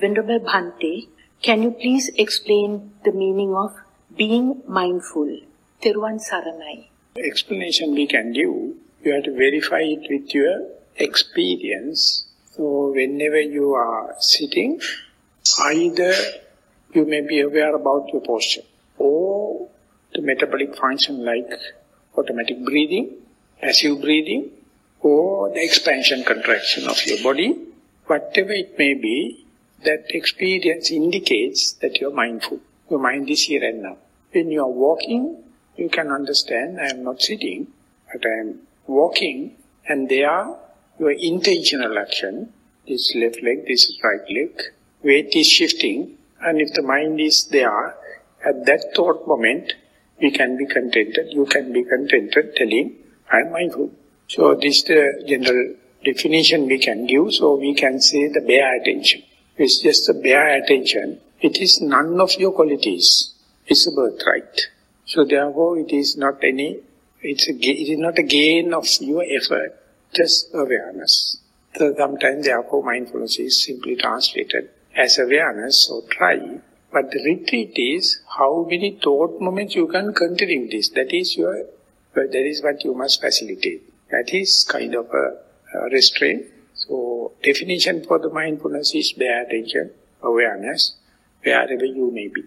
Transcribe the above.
Venerable Bhante, can you please explain the meaning of being mindful? Teruvan Saranai. Explanation we can give, you have to verify it with your experience. So whenever you are sitting, either you may be aware about your posture or the metabolic function like automatic breathing, passive breathing, or the expansion contraction of your body, whatever it may be, that experience indicates that you are mindful. Your mind is here and now. When you are walking, you can understand, I am not sitting, but I am walking, and there your intentional action, this left leg, this right leg, weight is shifting, and if the mind is there, at that thought moment, we can be contented, you can be contented telling, I am mindful. So this is the general definition we can give, so we can say the bare attention. It's just a bare attention. It is none of your qualities. It's a birthright. So therefore it is not any, it's a, it is not a gain of your effort, just awareness. So sometimes therefore mindfulness is simply translated as awareness, so try. But the retreat is how many thought moments you can continue this. That is your, that is what you must facilitate. That is kind of a, a restraint. Definition for the mindfulness is bare attention, awareness, wherever you may be.